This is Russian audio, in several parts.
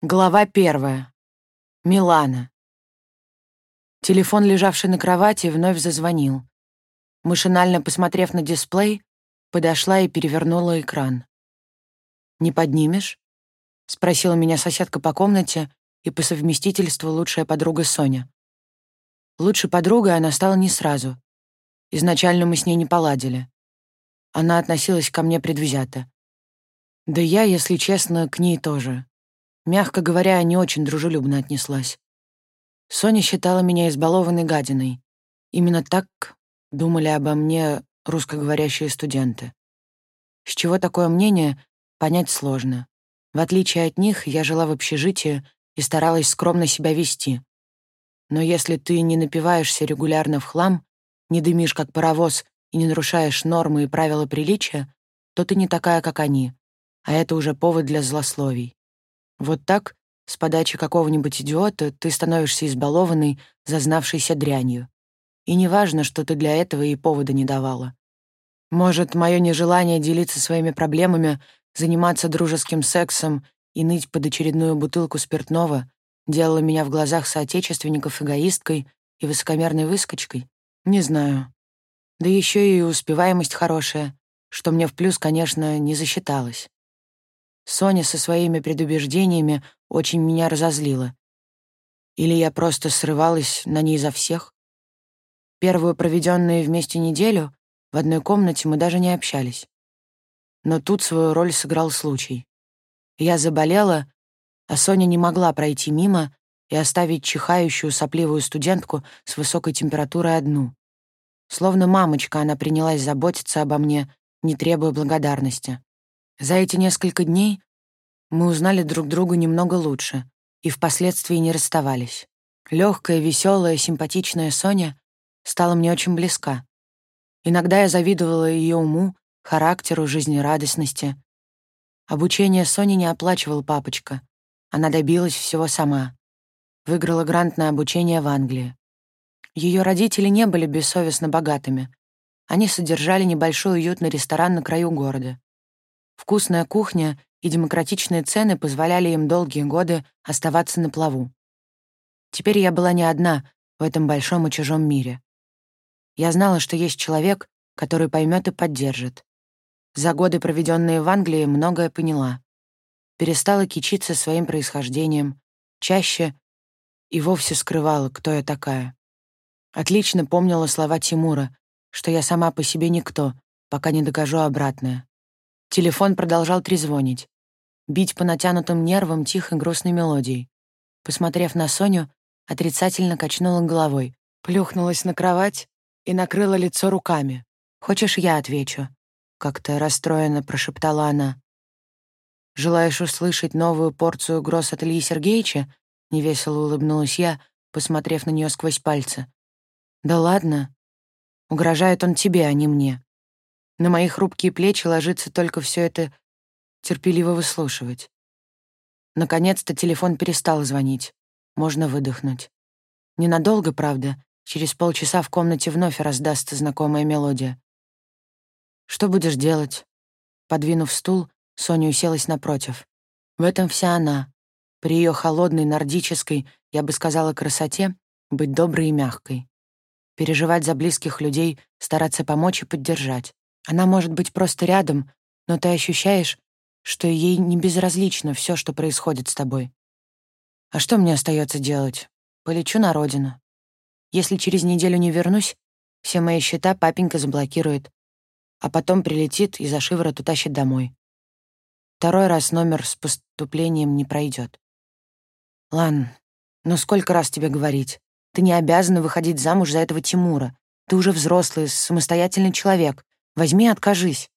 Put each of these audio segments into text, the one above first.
Глава первая. Милана. Телефон, лежавший на кровати, вновь зазвонил. Машинально посмотрев на дисплей, подошла и перевернула экран. «Не поднимешь?» — спросила меня соседка по комнате и по совместительству лучшая подруга Соня. Лучшей подругой она стала не сразу. Изначально мы с ней не поладили. Она относилась ко мне предвзято. Да я, если честно, к ней тоже. Мягко говоря, не очень дружелюбно отнеслась. Соня считала меня избалованной гадиной. Именно так думали обо мне русскоговорящие студенты. С чего такое мнение, понять сложно. В отличие от них, я жила в общежитии и старалась скромно себя вести. Но если ты не напиваешься регулярно в хлам, не дымишь как паровоз и не нарушаешь нормы и правила приличия, то ты не такая, как они, а это уже повод для злословий. Вот так, с подачи какого-нибудь идиота, ты становишься избалованной, зазнавшейся дрянью. И неважно, что ты для этого и повода не давала. Может, мое нежелание делиться своими проблемами, заниматься дружеским сексом и ныть под очередную бутылку спиртного делало меня в глазах соотечественников эгоисткой и высокомерной выскочкой? Не знаю. Да еще и успеваемость хорошая, что мне в плюс, конечно, не засчиталось. Соня со своими предубеждениями очень меня разозлила. Или я просто срывалась на ней за всех? Первую проведенную вместе неделю в одной комнате мы даже не общались. Но тут свою роль сыграл случай. Я заболела, а Соня не могла пройти мимо и оставить чихающую сопливую студентку с высокой температурой одну. Словно мамочка она принялась заботиться обо мне, не требуя благодарности. За эти несколько дней мы узнали друг друга немного лучше и впоследствии не расставались. Легкая, веселая, симпатичная Соня стала мне очень близка. Иногда я завидовала ее уму, характеру, жизнерадостности. Обучение Сони не оплачивал папочка. Она добилась всего сама. Выиграла грант на обучение в Англии. Ее родители не были бессовестно богатыми. Они содержали небольшой уютный ресторан на краю города. Вкусная кухня и демократичные цены позволяли им долгие годы оставаться на плаву. Теперь я была не одна в этом большом и чужом мире. Я знала, что есть человек, который поймет и поддержит. За годы, проведенные в Англии, многое поняла. Перестала кичиться своим происхождением, чаще и вовсе скрывала, кто я такая. Отлично помнила слова Тимура, что я сама по себе никто, пока не докажу обратное. Телефон продолжал трезвонить, бить по натянутым нервам тихой грустной мелодией. Посмотрев на Соню, отрицательно качнула головой, плюхнулась на кровать и накрыла лицо руками. «Хочешь, я отвечу?» — как-то расстроенно прошептала она. «Желаешь услышать новую порцию гроз от Ильи Сергеевича?» — невесело улыбнулась я, посмотрев на нее сквозь пальцы. «Да ладно. Угрожает он тебе, а не мне. На мои хрупкие плечи ложится только все это терпеливо выслушивать. Наконец-то телефон перестал звонить. Можно выдохнуть. Ненадолго, правда. Через полчаса в комнате вновь раздастся знакомая мелодия. «Что будешь делать?» Подвинув стул, Соня уселась напротив. В этом вся она. При ее холодной, нордической, я бы сказала, красоте, быть доброй и мягкой. Переживать за близких людей, стараться помочь и поддержать. Она может быть просто рядом, но ты ощущаешь, что ей не безразлично все, что происходит с тобой. А что мне остается делать? Полечу на родину. Если через неделю не вернусь, все мои счета папенька заблокирует, а потом прилетит и за шиворот утащит домой. Второй раз номер с поступлением не пройдет. Лан, ну сколько раз тебе говорить? Ты не обязана выходить замуж за этого Тимура. Ты уже взрослый, самостоятельный человек. Возьми и откажись.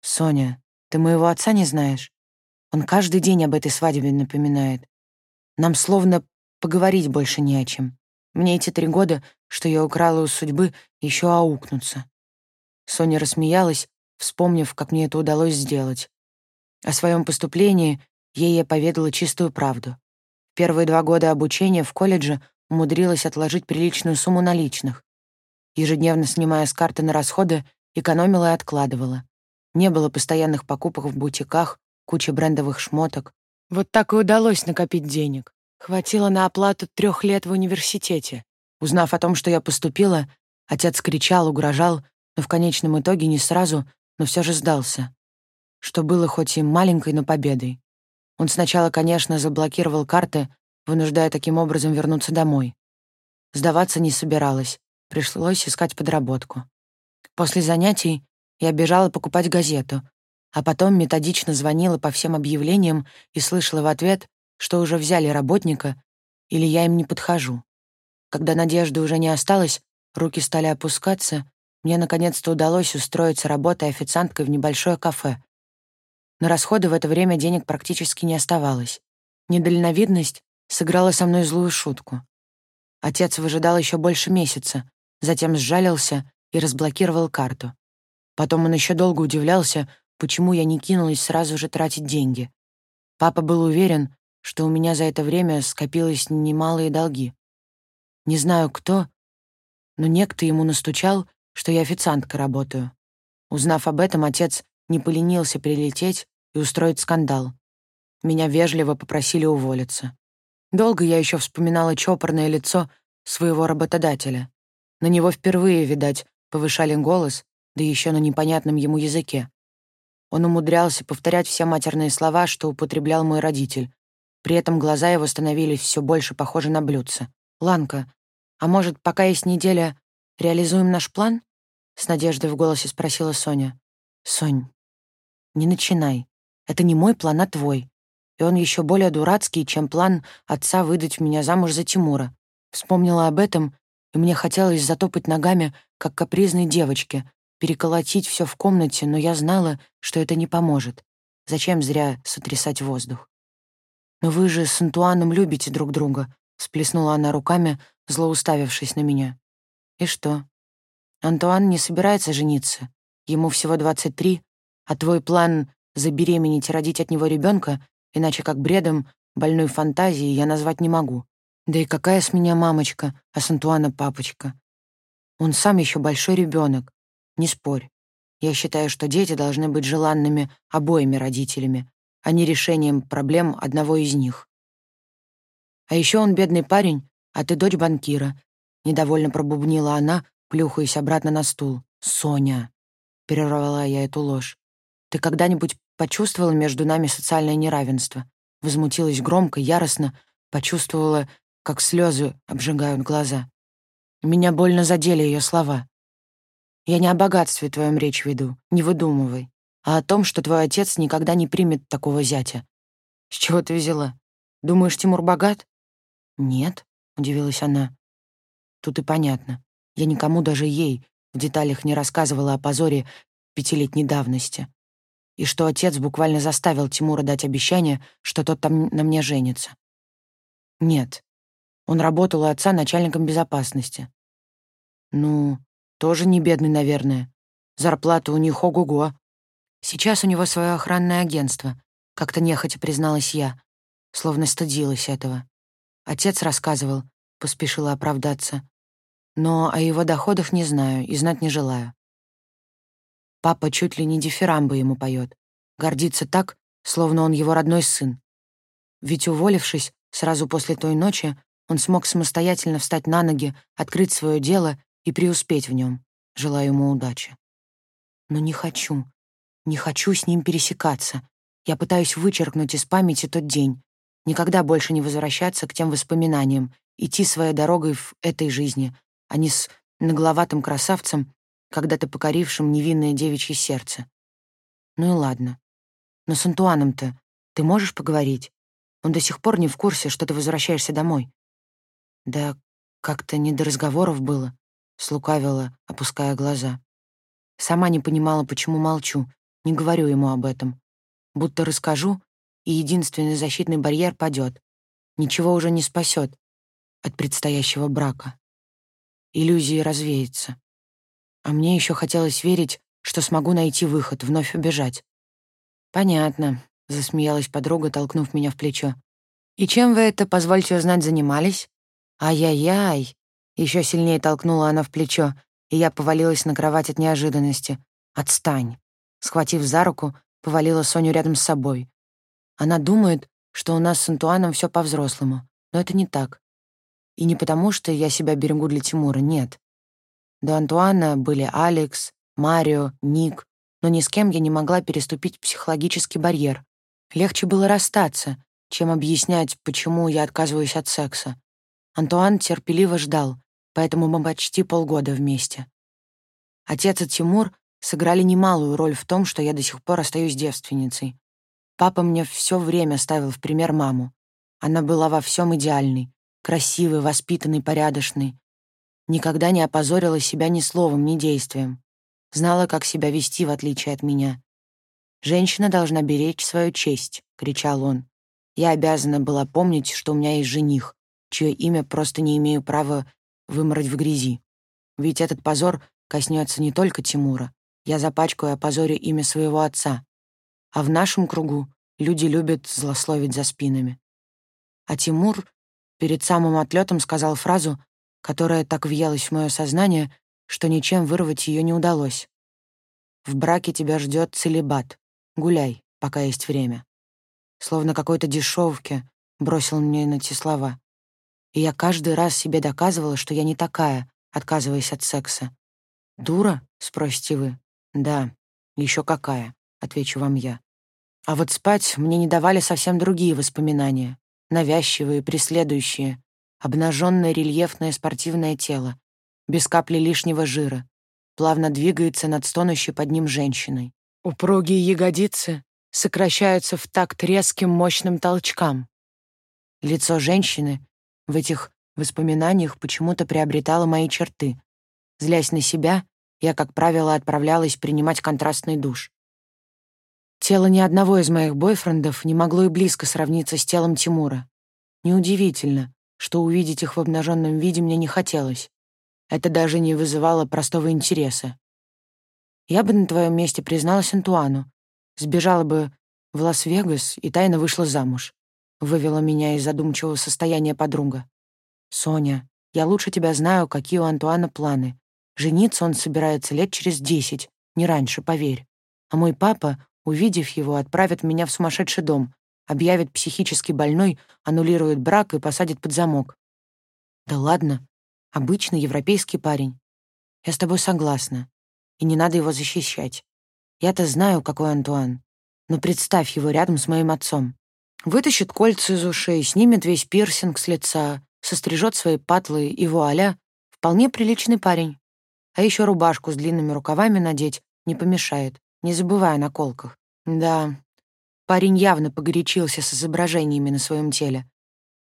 Соня, ты моего отца не знаешь? Он каждый день об этой свадьбе напоминает. Нам словно поговорить больше не о чем. Мне эти три года, что я украла у судьбы, еще аукнутся. Соня рассмеялась, вспомнив, как мне это удалось сделать. О своем поступлении ей я поведала чистую правду. Первые два года обучения в колледже умудрилась отложить приличную сумму наличных. Ежедневно снимая с карты на расходы, Экономила и откладывала. Не было постоянных покупок в бутиках, куча брендовых шмоток. Вот так и удалось накопить денег. Хватило на оплату трех лет в университете. Узнав о том, что я поступила, отец кричал, угрожал, но в конечном итоге не сразу, но все же сдался. Что было хоть и маленькой, но победой. Он сначала, конечно, заблокировал карты, вынуждая таким образом вернуться домой. Сдаваться не собиралась, пришлось искать подработку. После занятий я бежала покупать газету, а потом методично звонила по всем объявлениям и слышала в ответ, что уже взяли работника или я им не подхожу. Когда надежды уже не осталось, руки стали опускаться, мне наконец-то удалось устроиться работой официанткой в небольшое кафе. На расходы в это время денег практически не оставалось. Недальновидность сыграла со мной злую шутку. Отец выжидал еще больше месяца, затем сжалился и разблокировал карту. Потом он еще долго удивлялся, почему я не кинулась сразу же тратить деньги. Папа был уверен, что у меня за это время скопилось немалые долги. Не знаю кто, но некто ему настучал, что я официанткой работаю. Узнав об этом, отец не поленился прилететь и устроить скандал. Меня вежливо попросили уволиться. Долго я еще вспоминала чопорное лицо своего работодателя. На него впервые, видать, повышали голос, да еще на непонятном ему языке. Он умудрялся повторять все матерные слова, что употреблял мой родитель. При этом глаза его становились все больше похожи на блюдце. «Ланка, а может, пока есть неделя, реализуем наш план?» С надеждой в голосе спросила Соня. «Сонь, не начинай. Это не мой план, а твой. И он еще более дурацкий, чем план отца выдать меня замуж за Тимура. Вспомнила об этом, и мне хотелось затопать ногами, как капризной девочке, переколотить все в комнате, но я знала, что это не поможет. Зачем зря сотрясать воздух? «Но вы же с Антуаном любите друг друга», — всплеснула она руками, злоуставившись на меня. «И что? Антуан не собирается жениться. Ему всего 23, а твой план забеременеть и родить от него ребенка, иначе как бредом, больной фантазией я назвать не могу. Да и какая с меня мамочка, а с Антуана папочка? Он сам еще большой ребенок. Не спорь. Я считаю, что дети должны быть желанными обоими родителями, а не решением проблем одного из них. А еще он бедный парень, а ты дочь банкира. Недовольно пробубнила она, плюхаясь обратно на стул. «Соня!» — перервала я эту ложь. «Ты когда-нибудь почувствовала между нами социальное неравенство?» Возмутилась громко, яростно, почувствовала, как слезы обжигают глаза. Меня больно задели ее слова. «Я не о богатстве твоем речь веду, не выдумывай, а о том, что твой отец никогда не примет такого зятя. С чего ты взяла? Думаешь, Тимур богат?» «Нет», — удивилась она. «Тут и понятно. Я никому, даже ей, в деталях не рассказывала о позоре пятилетней давности. И что отец буквально заставил Тимура дать обещание, что тот там на мне женится. Нет, он работал у отца начальником безопасности. Ну, тоже не бедный, наверное. Зарплата у них ого-го. Сейчас у него свое охранное агентство, как-то нехотя призналась я, словно стыдилась этого. Отец рассказывал, поспешила оправдаться. Но о его доходах не знаю и знать не желаю. Папа чуть ли не дифирамбы ему поет. Гордится так, словно он его родной сын. Ведь, уволившись сразу после той ночи, он смог самостоятельно встать на ноги, открыть свое дело и преуспеть в нем. Желаю ему удачи. Но не хочу, не хочу с ним пересекаться. Я пытаюсь вычеркнуть из памяти тот день, никогда больше не возвращаться к тем воспоминаниям, идти своей дорогой в этой жизни, а не с нагловатым красавцем, когда-то покорившим невинное девичье сердце. Ну и ладно. Но с Антуаном-то ты можешь поговорить? Он до сих пор не в курсе, что ты возвращаешься домой. Да как-то не до разговоров было, слукавила, опуская глаза. Сама не понимала, почему молчу, не говорю ему об этом. Будто расскажу, и единственный защитный барьер падет. Ничего уже не спасет от предстоящего брака. Иллюзии развеется. А мне еще хотелось верить, что смогу найти выход, вновь убежать. «Понятно», — засмеялась подруга, толкнув меня в плечо. «И чем вы это, позвольте узнать, занимались?» «Ай-яй-яй!» Еще сильнее толкнула она в плечо, и я повалилась на кровать от неожиданности. «Отстань!» Схватив за руку, повалила Соню рядом с собой. Она думает, что у нас с Антуаном все по-взрослому, но это не так. И не потому, что я себя берегу для Тимура, нет. До Антуана были Алекс, Марио, Ник, но ни с кем я не могла переступить психологический барьер. Легче было расстаться, чем объяснять, почему я отказываюсь от секса. Антуан терпеливо ждал, поэтому мы почти полгода вместе. Отец и Тимур сыграли немалую роль в том, что я до сих пор остаюсь девственницей. Папа мне все время ставил в пример маму. Она была во всем идеальной, красивый, воспитанный, порядочный. Никогда не опозорила себя ни словом, ни действием. Знала, как себя вести, в отличие от меня. «Женщина должна беречь свою честь», — кричал он. Я обязана была помнить, что у меня есть жених, чье имя просто не имею права вымороть в грязи. Ведь этот позор коснется не только Тимура. Я запачкаю о позоре имя своего отца. А в нашем кругу люди любят злословить за спинами. А Тимур Перед самым отлетом сказал фразу, которая так въелась в мое сознание, что ничем вырвать ее не удалось. «В браке тебя ждет целебат. Гуляй, пока есть время». Словно какой-то дешевке бросил мне на те слова. И я каждый раз себе доказывала, что я не такая, отказываясь от секса. «Дура?» — спросите вы. «Да, еще какая», — отвечу вам я. А вот спать мне не давали совсем другие воспоминания навязчивые, преследующие, обнаженное рельефное спортивное тело, без капли лишнего жира, плавно двигается над стонущей под ним женщиной. Упругие ягодицы сокращаются в такт резким мощным толчкам. Лицо женщины в этих воспоминаниях почему-то приобретало мои черты. Злясь на себя, я, как правило, отправлялась принимать контрастный душ. Тело ни одного из моих бойфрендов не могло и близко сравниться с телом Тимура. Неудивительно, что увидеть их в обнаженном виде мне не хотелось. Это даже не вызывало простого интереса. Я бы на твоем месте призналась Антуану, сбежала бы в Лас-Вегас и тайно вышла замуж. Вывела меня из задумчивого состояния подруга. «Соня, я лучше тебя знаю, какие у Антуана планы. Жениться он собирается лет через десять, не раньше, поверь. А мой папа Увидев его, отправят меня в сумасшедший дом, объявит психически больной, аннулирует брак и посадит под замок. Да ладно, обычный европейский парень. Я с тобой согласна, и не надо его защищать. Я-то знаю, какой Антуан. Но представь его рядом с моим отцом. Вытащит кольца из ушей, снимет весь пирсинг с лица, сострижет свои патлы и вуаля, вполне приличный парень. А еще рубашку с длинными рукавами надеть не помешает не забывая о наколках. Да, парень явно погорячился с изображениями на своем теле.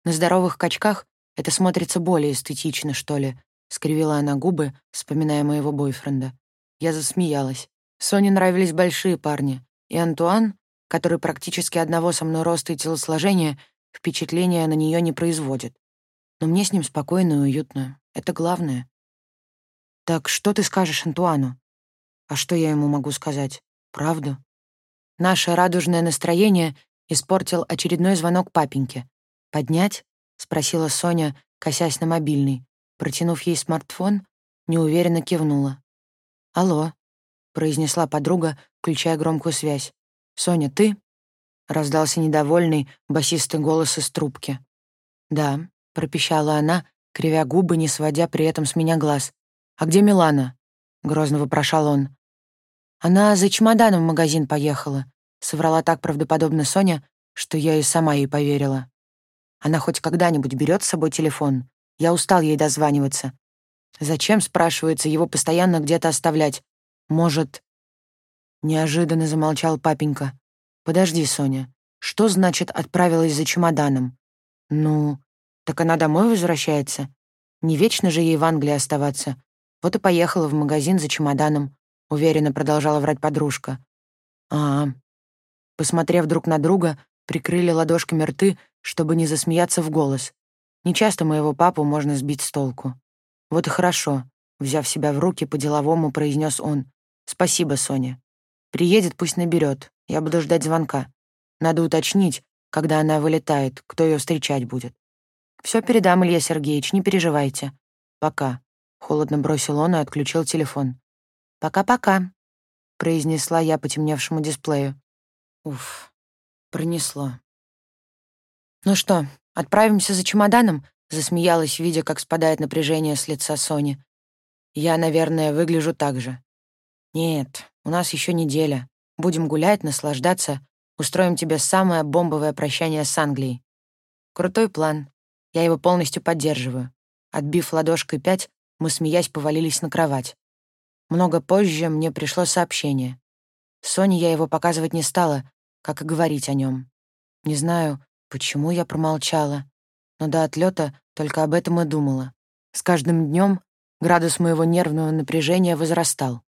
На здоровых качках это смотрится более эстетично, что ли, скривила она губы, вспоминая моего бойфренда. Я засмеялась. Соне нравились большие парни, и Антуан, который практически одного со мной роста и телосложения, впечатления на нее не производит. Но мне с ним спокойно и уютно. Это главное. «Так что ты скажешь Антуану?» «А что я ему могу сказать? Правду? Наше радужное настроение испортил очередной звонок папеньке. «Поднять?» — спросила Соня, косясь на мобильный. Протянув ей смартфон, неуверенно кивнула. «Алло», — произнесла подруга, включая громкую связь. «Соня, ты?» — раздался недовольный, басистый голос из трубки. «Да», — пропищала она, кривя губы, не сводя при этом с меня глаз. «А где Милана?» — грозно вопрошал он. Она за чемоданом в магазин поехала. Соврала так правдоподобно Соня, что я и сама ей поверила. Она хоть когда-нибудь берет с собой телефон? Я устал ей дозваниваться. Зачем, спрашивается, его постоянно где-то оставлять? Может... Неожиданно замолчал папенька. «Подожди, Соня, что значит отправилась за чемоданом?» «Ну, так она домой возвращается. Не вечно же ей в Англии оставаться. Вот и поехала в магазин за чемоданом. — уверенно продолжала врать подружка. а Посмотрев друг на друга, прикрыли ладошками рты, чтобы не засмеяться в голос. Нечасто моего папу можно сбить с толку. «Вот и хорошо», — взяв себя в руки, по-деловому произнес он. «Спасибо, Соня. Приедет, пусть наберет. Я буду ждать звонка. Надо уточнить, когда она вылетает, кто ее встречать будет. Все передам, Илья Сергеевич, не переживайте. Пока». Холодно бросил он и отключил телефон. «Пока-пока», — произнесла я потемневшему дисплею. Уф, пронесло. «Ну что, отправимся за чемоданом?» — засмеялась, видя, как спадает напряжение с лица Сони. «Я, наверное, выгляжу так же». «Нет, у нас еще неделя. Будем гулять, наслаждаться. Устроим тебе самое бомбовое прощание с Англией». «Крутой план. Я его полностью поддерживаю». Отбив ладошкой пять, мы, смеясь, повалились на кровать. Много позже мне пришло сообщение. Соне я его показывать не стала, как и говорить о нем. Не знаю, почему я промолчала, но до отлета только об этом и думала. С каждым днем градус моего нервного напряжения возрастал.